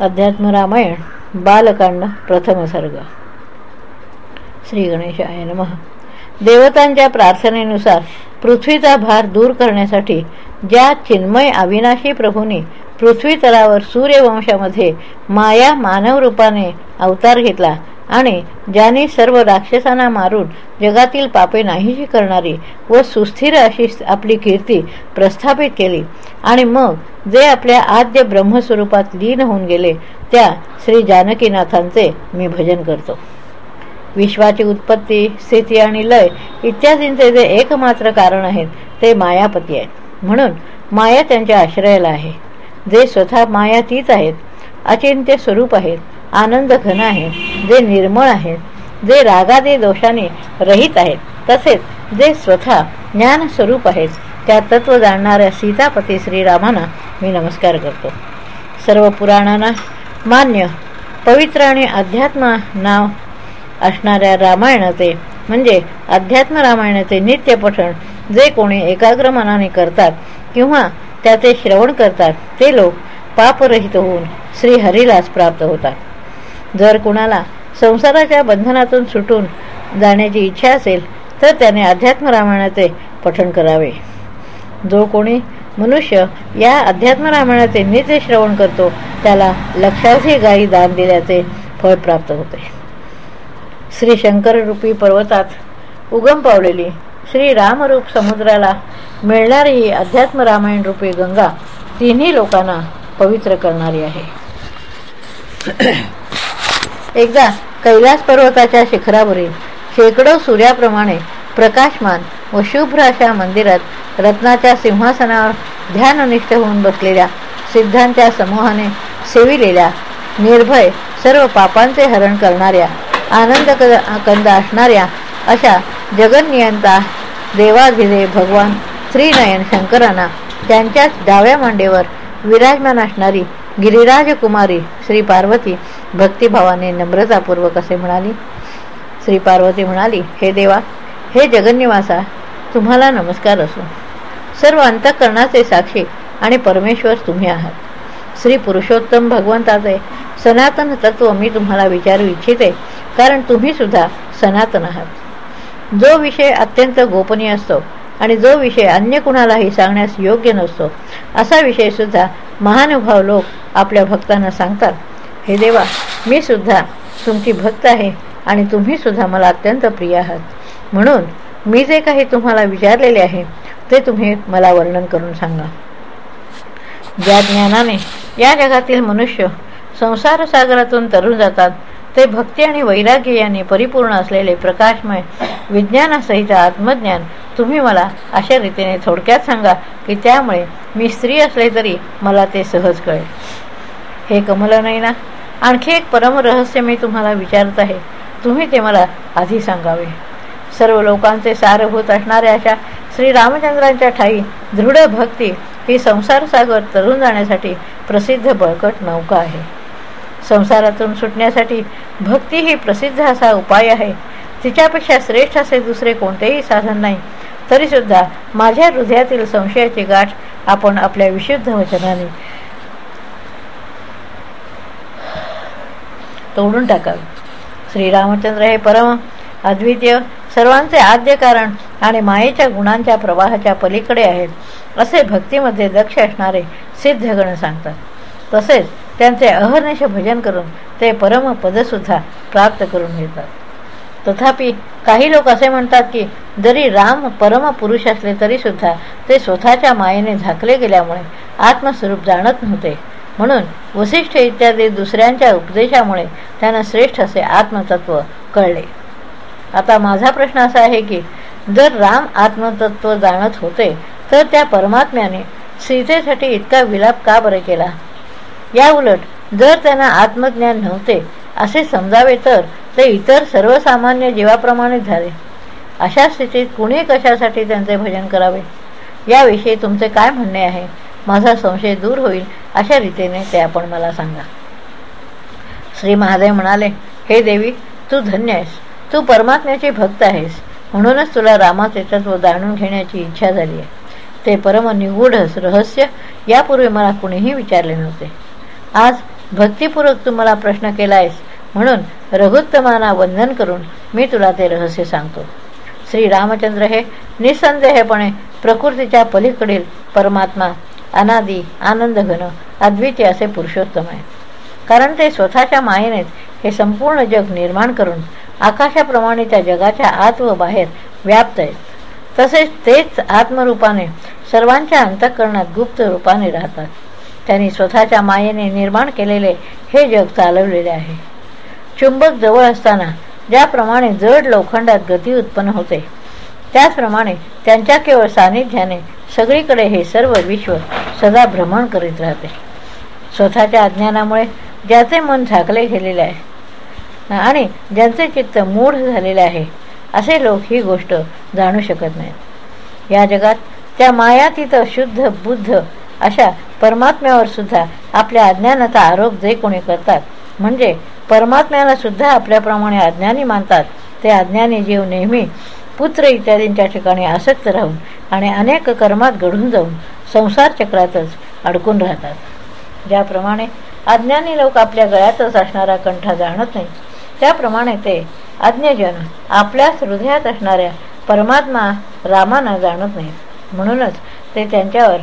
अध्यात्म रामायण बालकांड प्रथम सर्ग. श्री गणेशाय नम. देवतांच्या प्रार्थनेनुसार पृथ्वीचा भार दूर करण्यासाठी ज्या चिन्मय अविनाशी प्रभूंनी पृथ्वी तलावर सूर्यवंशामध्ये माया मानव रूपाने अवतार घेतला आणि ज्याने सर्व राक्षसांना मारून जगातील पापे नाहीशी करणारी व सुस्थिर अशी आपली कीर्ती प्रस्थापित केली. आणि मग जे आपल्या आद्य ब्रह्मस्वरूपात लीन होऊन गेले त्या श्री जानकीनाथांचे मी भजन करतो. विश्वाची उत्पत्ती स्थिती आणि लय इत्यादींचे जे एकमात्र कारण आहेत ते मायापती आहेत. म्हणून माया त्यांच्या आश्रयाला आहे. जे स्वतः माया तीच आहेत अचिंत्य स्वरूप आहेत. आनंद घन आहे जे निर्मळ आहेत जे रागादी दोषाने रहित आहेत तसेच जे स्वतः ज्ञान स्वरूप आहेत त्या तत्व जाणणाऱ्या सीतापती श्रीरामांना मी नमस्कार करतो. सर्व पुराणांना मान्य पवित्र आणि अध्यात्म नाव असणाऱ्या रामायणाचे म्हणजे अध्यात्म रामायणाचे नित्य पठण जे कोणी एकाग्र मनाने करतात किंवा त्याचे श्रवण करतात ते लोक पापरहित होऊन श्रीहरीलाच प्राप्त होतात. जर कुणाला संसाराच्या बंधनातून सुटून जाण्याची इच्छा असेल तर त्याने अध्यात्म रामायणाचे पठण करावे. जो कोणी मनुष्य या अध्यात्म रामायणाचे नित्य श्रवण करतो त्याला लक्षावधी गायी दान दिल्याचे फळ प्राप्त होते. श्री शंकर रूपी पर्वतात उगम पावलेली श्री रामरूप समुद्राला मिळणारी ही अध्यात्म रामायण रूपी गंगा तिन्ही लोकांना पवित्र करणारी आहे. एकदा कैलास पर्वताच्या शिखरावरील शेकडो सूर्याप्रमाणे प्रकाशमान व शुभ्र अशा मंदिरात रत्नाच्या सिंहासनावर ध्याननिष्ठ होऊन बसलेल्या सिद्धांच्या समूहाने सेविलेल्या निर्भय सर्व पापांचे हरण करणाऱ्या आनंद कंद असणाऱ्या अशा जगन्नियंता देवाधिदेव भगवान श्रीनयन शंकरांना त्यांच्याच डाव्या मांडेवर विराजमान असणारी गिरिराज कुमारी श्री पार्वती भक्तिभावाने नम्रतापूर्वक असे म्हणाली. श्री पार्वती म्हणाली हे देवा हे जगन्निवासा तुम्हाला नमस्कार असो. सर्व अंतःकरणाचे साक्षी आणि परमेश्वर तुम्ही आहात. श्री पुरुषोत्तम भगवंताचे सनातन तत्व मी तुम्हाला विचारू इच्छिते कारण तुम्ही सुद्धा सनातन आहात. जो विषय अत्यंत गोपनीय असतो आणि जो विषय अन्य कुणालाही सांगण्यास योग्य नसतो असा विषय सुद्धा महानुभाव लोक आपल्या भक्तांना सांगतात. हे देवा मी सुद्धा तुमची भक्त आहे आणि तुम्ही सुद्धा मला अत्यंत प्रिय आहात. म्हणून मी जे काही तुम्हाला विचारलेले आहे ते तुम्ही मला वर्णन करून सांगा. ज्या ज्ञानाने या जगातील मनुष्य संसार सागरातून तरुण जातात ते भक्ती आणि वैराग्य यांनी परिपूर्ण असलेले प्रकाशमय विज्ञानासहित आत्मज्ञान तुम्ही मला अशा रीतीने थोडक्यात सांगा की त्यामुळे मी स्त्री असले तरी मला ते सहज कळेल. हे कमलनयना ना आणखी एक परमरहस्य मी तुम्हाला विचारत आहे. तुम्ही ते मला आधी सांगावे. सर्व लोकांचे सारभूत असणाऱ्या अशा श्रीरामचंद्रांच्या ठाई दृढ भक्ती ही संसारसागर तरुण जाण्यासाठी प्रसिद्ध बळकट नौका आहे. संसारातून सुटण्यासाठी भक्ती ही प्रसिद्ध असा उपाय आहे. तिच्यापेक्षा श्रेष्ठ असे दुसरे कोणतेही साधन नाही. तरीसुद्धा माझ्या हृदयातील संशयाची गाठ आपण आपल्या विशुद्ध वचनाने तोडून टाकावे. श्रीरामचंद्र हे परम अद्वितीय सर्वांचे आद्य कारण आणि मायेच्या गुणांच्या प्रवाहाच्या पलीकडे आहेत असे भक्तीमध्ये दक्ष असणारे सिद्धगण सांगतात. तसेच त्यांचे अहर्निश भजन करून ते परम पदसुद्धा प्राप्त करून घेतात. तथापि काही लोक असे म्हणतात की जरी राम परम पुरुष असले तरीसुद्धा ते स्वतःच्या मायेने झाकले गेल्यामुळे आत्मस्वरूप जाणत नव्हते. म्हणून वसिष्ठ इत्यादी दुसऱ्यांच्या उपदेशामुळे त्यांना श्रेष्ठ असे आत्मतत्व कळले. आता माझा प्रश्न असा आहे की जर राम आत्मतत्व जाणत होते तर त्या परमात्म्याने सीतेसाठी इतका विलाप का बरे केला? या उलट जर त्यांना आत्मज्ञान नव्हते असे समजावे तर ते इतर सर्वसामान्य जीवाप्रमाणे झाले. अशा स्थितीत कुणी कशासाठी त्यांचे भजन करावे? याविषयी तुमचे काय म्हणणे आहे? माझा संशय दूर होईल अशा रीतीने ते आपण मला सांगा. श्री महादेव म्हणाले हे देवी तू धन्य आहेस. तू परमात्म्याची भक्त आहेस. म्हणूनच तुला रामाचे तत्व जाणून घेण्याची इच्छा झाली आहे. ते परम निगूढ रहस्य यापूर्वी मला कुणीही विचारले नव्हते. आज भक्तिपूर्वक तू मला प्रश्न केला आहेस. म्हणून रघुत्तमाना वंदन करून मी तुला ते रहस्य सांगतो. श्री रामचंद्र हे निसंदेहपणे प्रकृतीच्या पलीकडील परमात्मा अनादी आनंदघन अद्वितीय असे पुरुषोत्तम आहे कारण ते स्वतःच्या मायेनेच हे संपूर्ण जग निर्माण करून आकाशाप्रमाणे त्या जगाच्या आत व बाहेर व्याप्त आहेत. तसेच तेच आत्मरूपाने सर्वांच्या अंतःकरणात गुप्त रूपाने राहतात. त्यांनी स्वतःच्या मायेने निर्माण केलेले हे जग चालवलेले आहे. चुंबक जवळ असताना ज्याप्रमाणे जड लोखंडात गती उत्पन्न होते त्याचप्रमाणे त्यांच्या केवळ सानिध्याने सगळीकडे हे सर्व विश्व सदा भ्रमण करीत राहते. स्वतःच्या अज्ञानामुळे ज्याचे मन झाकले गेलेले आहे आणि ज्यांचे चित्त मूढ झालेले आहे असे लोक ही गोष्ट जाणू शकत नाहीत. या जगात त्या मायातीत शुद्ध बुद्ध अशा परमात्म्यावर सुद्धा आपल्या अज्ञानाचा आरोप जे कोणी करतात म्हणजे परमात्म्याला सुद्धा आपल्याप्रमाणे अज्ञानी मानतात ते अज्ञानी जीव नेहमी पुत्र इत्यादींच्या ठिकाणी आसक्त राहून आणि अनेक कर्मात घडून जाऊन संसार चक्रातच अडकून राहतात. ज्याप्रमाणे अज्ञानी लोक आपल्या गळ्यातच असणारा कंठा जाणत नाही त्याप्रमाणे ते अज्ञजन आपल्याच हृदयात असणाऱ्या परमात्मा रामांना जाणत नाहीत. म्हणूनच ते त्यांच्यावर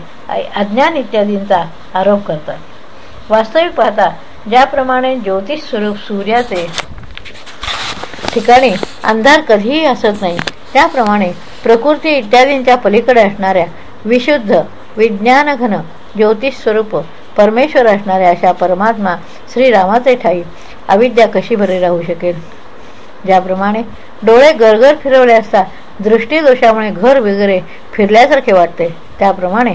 अज्ञान इत्यादींचा आरोप करतात. वास्तविक पाहता ज्याप्रमाणे ज्योतिष स्वरूप सूर्याचे ठिकाणी अंधार कधीही असत नाही त्याप्रमाणे प्रकृती इत्यादींच्या पलीकडे असणाऱ्या विशुद्ध विज्ञानघन ज्योतिष स्वरूप परमेश्वर असणाऱ्या अशा परमात्मा श्रीरामाचे ठाई अविद्या कशी बरे राहू शकेल? ज्याप्रमाणे डोळे गरगर फिरवले असता दृष्टीदोषामुळे घर वगैरे फिरल्यासारखे वाटते त्याप्रमाणे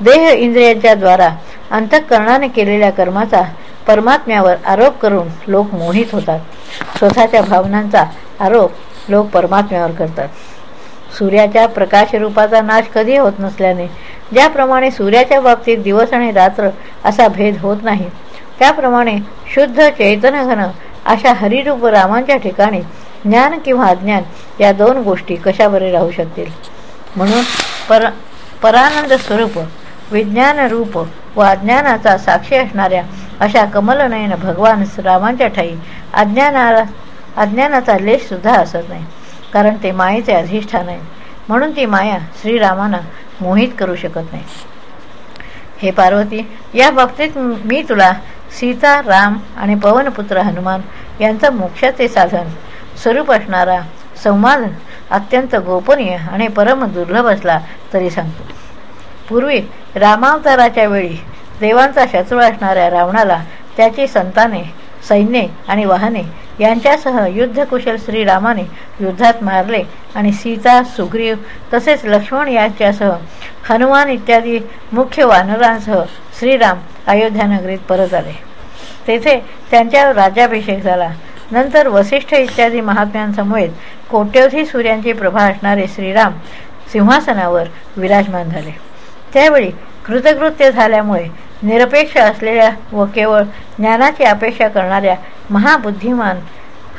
देह इंद्रियांच्या द्वारा अंतःकरणाने केलेल्या कर्माचा परमात्म्यावर आरोप करून लोक मोहित होतात. स्वतःच्या भावनांचा आरोप लोक परमात्म्यावर करतात. सूर्याच्या प्रकाशरूपाचा नाश कधी होत नसल्याने ज्याप्रमाणे सूर्याच्या बाबतीत दिवस आणि रात्र असा भेद होत नाही त्याप्रमाणे शुद्ध चैतनघन अशा हरिरूप रामांच्या ठिकाणी ज्ञान किंवा अज्ञान या दोन गोष्टी कशा बरे राहू शकतील? म्हणून पर परानंद स्वरूप विज्ञानरूप व अज्ञानाचा साक्षी असणाऱ्या अशा कमलनयन भगवान रामांच्या ठाई अज्ञानाला अज्ञानाचा लेशसुद्धा असत नाही कारण ते मायेचे अधिष्ठान आहे. म्हणून ती माया श्रीरामांना मोहित करू शकत नाही. हे पार्वती या बाबतीत मी तुला सीता राम आणि पवनपुत्र हनुमान यांचं मोक्षाचे साधन स्वरूप असणारा संवाद अत्यंत गोपनीय आणि परम दुर्लभ असला तरी सांगतो. पूर्वी रामावताराच्या वेळी देवांचा शत्रू असणाऱ्या रावणाला त्याची संताने सैन्ये आणि वाहने यांच्यासह युद्धकुशल श्रीरामाने युद्धात मारले आणि सीता सुग्रीव तसेच लक्ष्मण यांच्यासह हनुमान इत्यादी मुख्य वानरांसह श्रीराम अयोध्यानगरीत परत आले. तेथे त्यांच्यावर राज्याभिषेक झाला. नंतर वसिष्ठ इत्यादी महात्म्यांसमवेत कोट्यवधी सूर्यांची प्रभा असणारे श्रीराम सिंहासनावर विराजमान झाले. त्यावेळी कृतकृत्य झाल्यामुळे निरपेक्ष असलेल्या व केवळ ज्ञानाची अपेक्षा करणाऱ्या महाबुद्धिमान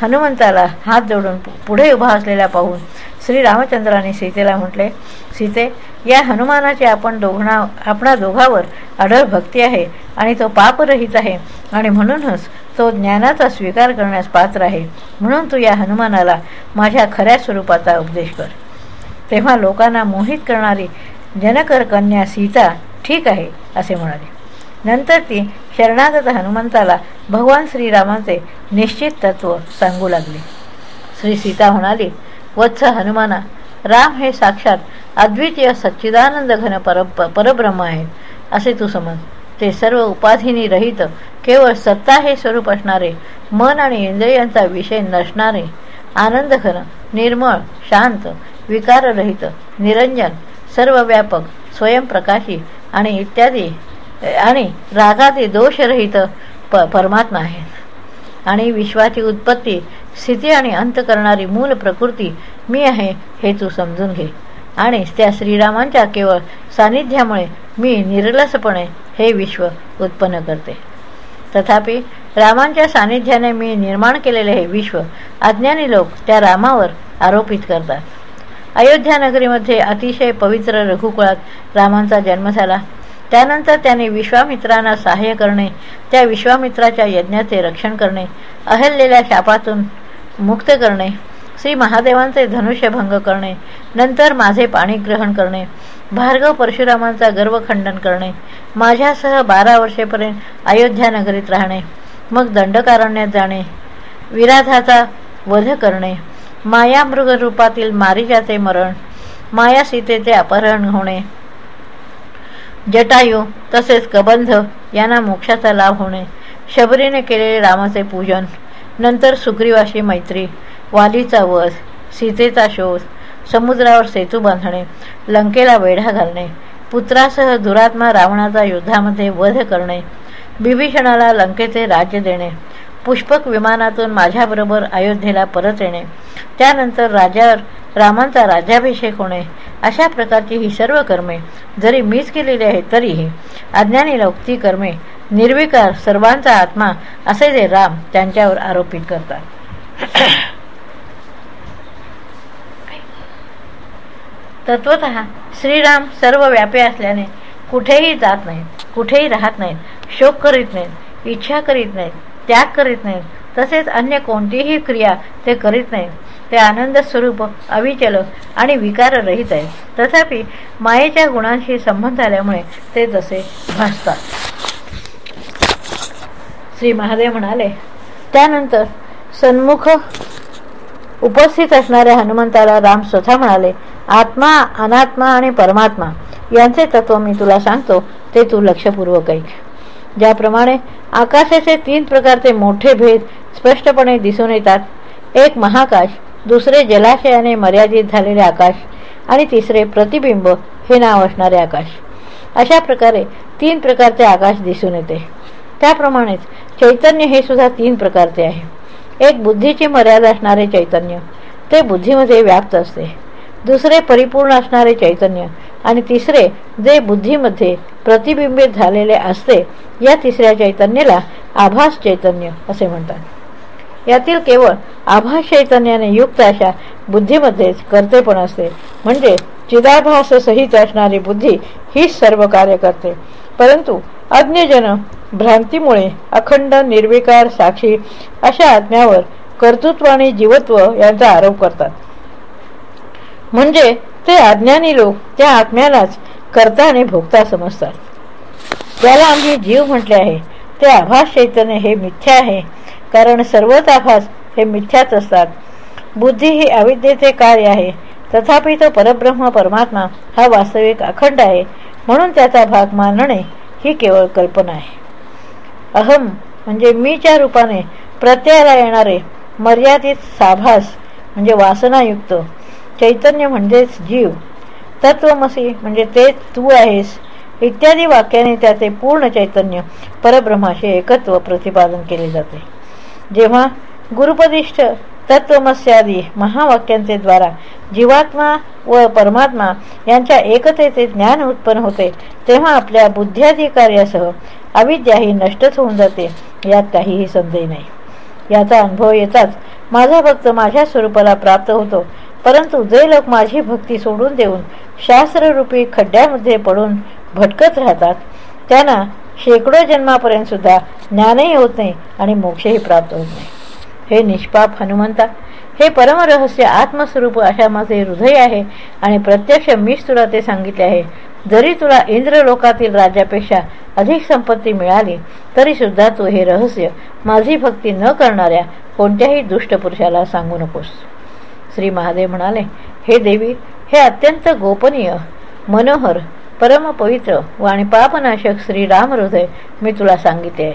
हनुमंताला हात जोडून पुढे उभा असलेला पाहून श्री रामचंद्राने सीतेला म्हटले सीते या हनुमानाची आपण दोघणा आपणा दोघावर अढळ भक्ती आहे आणि तो पापरहित आहे आणि म्हणूनच तो ज्ञानाचा स्वीकार करण्यास पात्र आहे. म्हणून तू या हनुमानाला माझ्या खऱ्या स्वरूपाचा उपदेश कर. तेव्हा लोकांना मोहित करणारी जनकर कन्या सीता ठीक आहे असे म्हणाले. नंतर ती शरणागत हनुमंताला भगवान श्रीरामाचे निश्चित तत्व सांगू लागले. श्री सीता म्हणाली वत्स हनुमाना राम हे साक्षात अद्वितीय सच्चिदानंद घन पर परब्रह्म आहेत असे तू समज. ते सर्व उपाधीनी रहित केवळ सत्ता हे स्वरूप असणारे मन आणि इंद्रियांचा विषय नसणारे आनंदघन निर्मळ शांत विकाररहित निरंजन सर्व व्यापक स्वयंप्रकाशी आणि इत्यादी आणि रागादी दोषरहित प परमात्मा आहेत. आणि विश्वाची उत्पत्ती स्थिती आणि अंत करणारी मूल प्रकृती मी आहे हे तू समजून घे. आणि त्या श्रीरामांच्या केवळ सानिध्यामुळे मी निर्लसपणे हे विश्व उत्पन्न करते. तथापि रामांच्या सानिध्याने मी निर्माण केलेले हे विश्व अज्ञानी लोक त्या रामावर आरोपित करतात. अयोध्या नगरीमध्ये अतिशय पवित्र रघुकुळात रामांचा जन्म झाला. त्यानंतर त्याने विश्वामित्रांना सहाय्य करणे त्या विश्वामित्राच्या यज्ञाचे रक्षण करणे अहल्लेल्या शापातून मुक्त करणे श्री महादेवांचे धनुष्यभंग करणे नंतर माझे पाणी ग्रहण करणे भार्गव परशुरामांचा गर्वखंडन करणे माझ्यासह बारा वर्षेपर्यंत अयोध्या नगरीत राहणे मग दंडकारण्यात जाणे विराधाचा वध करणे मायामृग रूपातील मारिजाचे मरण माया सीतेचे अपहरण होणे जटायू तसेच कबंध यांना मोक्षाचा लाभ होणे. शबरीने केलेले रामाचे पूजन. नंतर सुग्रीवाशी मैत्री. वालीचा वध. सीतेचा शोध. समुद्रावर सेतू बांधणे. लंकेला वेढा घालणे. पुत्रासह दुरात्मा रावणाचा युद्धामध्ये वध करणे. बिभीषणाला लंकेचे राज्य देणे. पुष्पक विमानातून माझ्याबरोबर अयोध्येला परत येणे. त्यानंतर राजावर रामांचा राज्याभिषेक होणे अशा प्रकारची ही सर्व कर्मे जरी मीच केलेली आहेत तरीही अज्ञानी लौक्ती कर्मे निर्विकार सर्वांचा आत्मा असे जे राम त्यांच्यावर आरोपित करतात. तत्वत श्रीराम सर्व व्यापी असल्याने कुठेही जात नाहीत कुठेही राहत नाहीत शोक करीत नाहीत इच्छा करीत नाहीत त्याग करीत नाहीत तसेच अन्य कोणतीही क्रिया ते करीत नाहीत ते आनंद स्वरूप अविचल आणि विकाररहित आहे. तथापि मायेच्या गुणांशी संबंध आल्यामुळे ते तसे भासतात. श्री महादेव म्हणाले त्यानंतर सन्मुख उपस्थित असणाऱ्या हनुमंताला राम स्वतः म्हणाले आत्मा अनात्मा आणि परमात्मा यांचे तत्व मी तुला सांगतो ते तू लक्षपूर्वक ऐक. ज्याप्रमाणे आकाशाचे तीन प्रकारचे मोठे भेद स्पष्टपणे दिसून येतात एक महाकाश दुसरे जलाशयाने मर्यादित झालेले आकाश आणि तिसरे प्रतिबिंब हे नाव असणारे आकाश. अशा प्रकारे तीन प्रकारचे आकाश दिसून येते. त्याप्रमाणेच चैतन्य हे सुद्धा तीन प्रकारचे आहे. एक बुद्धीची मर्यादा असणारे चैतन्य ते बुद्धीमध्ये व्याप्त असते. दुसरे परिपूर्ण असणारे चैतन्य आणि तिसरे जे बुद्धीमध्ये प्रतिबिंबित झालेले असते या तिसऱ्या चैतन्याला आभास चैतन्य असे म्हणतात. यातील केवळ आभास चैतन्याने युक्त अशा बुद्धीमध्येच कर्तेपण असते. म्हणजे चिदाभास सहित असणारी बुद्धी हीच सर्व कार्य करते. परंतु अज्ञजन भ्रांतीमुळे अखंड निर्विकार साक्षी अशा आत्म्यावर कर्तृत्व आणि जीवत्व यांचा आरोप करतात. म्हणजे ते अज्ञानी लोक त्या आत्म्यालाच करता आणि भोगता समजतात. त्याला आम्ही जीव म्हटले आहे ते आभास चैतन्य हे मिथ्या आहे कारण सर्वच आभास हे मिथ्याच असतात. बुद्धी ही अविद्येचे कार्य आहे. तथापि तो परब्रह्म परमात्मा हा वास्तविक अखंड आहे. म्हणून त्याचा भाग मानणे ही केवळ कल्पना आहे. अहम म्हणजे मीच्या रूपाने प्रत्ययाला येणारे मर्यादित साभास म्हणजे वासनायुक्त. चैतन्य म्हणजेच जीव. तत्वमसी म्हणजे ते तू आहेस. इत्यादी वाक्याने त्याचे पूर्ण चैतन्य परब्रह्माशी एकत्व प्रतिपादन केले जाते. जेव्हा गुरुपदिष्ठ तत्वमस्यादी महावाक्यांचे द्वारा जीवात्मा व परमात्मा यांच्या एकतेचे ज्ञान उत्पन्न होते तेव्हा आपल्या बुद्ध्यादी कार्यासह अविद्याही नष्टच होऊन जाते यात काहीही संदेह नाही. याचा अनुभव येताच माझा भक्त माझ्या स्वरूपाला प्राप्त होतो परंतु जे लोक माझी भक्ती सोडून देऊन शास्त्ररूपी खड्ड्यामध्ये पडून भटकत राहतात त्यांना शेकडो जन्मापर्यंत सुद्धा ज्ञानही होत नाही आणि मोक्षही प्राप्त होत नाही. हे निष्पाप हनुमंता हे परमरहस्य आत्मस्वरूप अशा माझे हृदय आहे आणि प्रत्यक्ष मीच तुला ते सांगितले आहे. जरी तुला इंद्रलोकातील राज्यापेक्षा अधिक संपत्ती मिळाली तरी सुद्धा तू हे रहस्य माझी भक्ती न करणाऱ्या कोणत्याही दुष्टपुरुषाला सांगू नकोस. श्री महादेव म्हणाले हे देवी हे अत्यंत गोपनीय मनोहर परमपवित्र व आणि पापनाशक श्री हृदय मी तुला सांगितले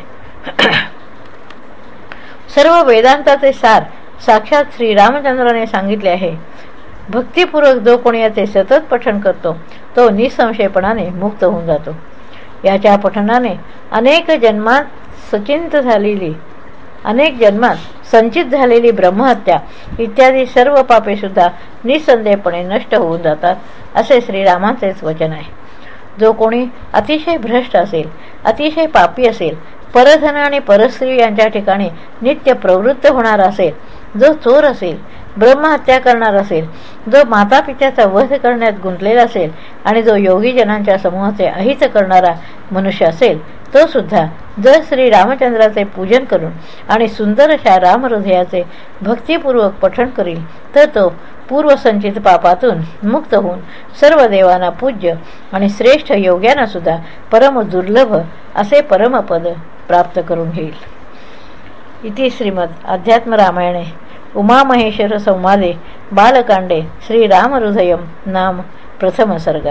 सर्व वेदांताचे सार साक्षात श्री रामचंद्राने सांगितले आहे. भक्तिपूर्वक जो कोणी याचे सतत पठण करतो तो निसंशयपणाने मुक्त होऊन जातो. याच्या पठणाने अनेक जन्मात सचिंत झालेली अनेक जन्मात संचित झालेली ब्रह्महत्या इत्यादी सर्व पापेसुद्धा निसंदेहपणे नष्ट होऊन जातात असे श्रीरामाचेच वचन आहे. जो कोणी अतिशय भ्रष्ट असेल अतिशय पापी असेल परधन आणि परस्त्री यांच्या ठिकाणी नित्य प्रवृत्त होणार असेल जो चोर असेल ब्रह्महत्या करणार असेल जो माता पित्याचा वध करण्यात गुंतलेला असेल आणि जो योगीजनांच्या समूहाचे अहित करणारा मनुष्य असेल तो सुद्धा जर श्री रामचंद्राचे पूजन करून आणि सुंदर अशा रामहृदयाचे भक्तिपूर्वक पठण करील तर तो पूर्वसंचित पापातून मुक्त होऊन सर्व देवांना पूज्य आणि श्रेष्ठ योग्यांना सुद्धा परम दुर्लभ असे परमपद प्राप्त करून घेईल. इति श्रीमद अध्यात्म रामायणे. उमामहेश्वर संवादे. बालकांडे. श्रीरामहृदयम नाम प्रथम सर्ग.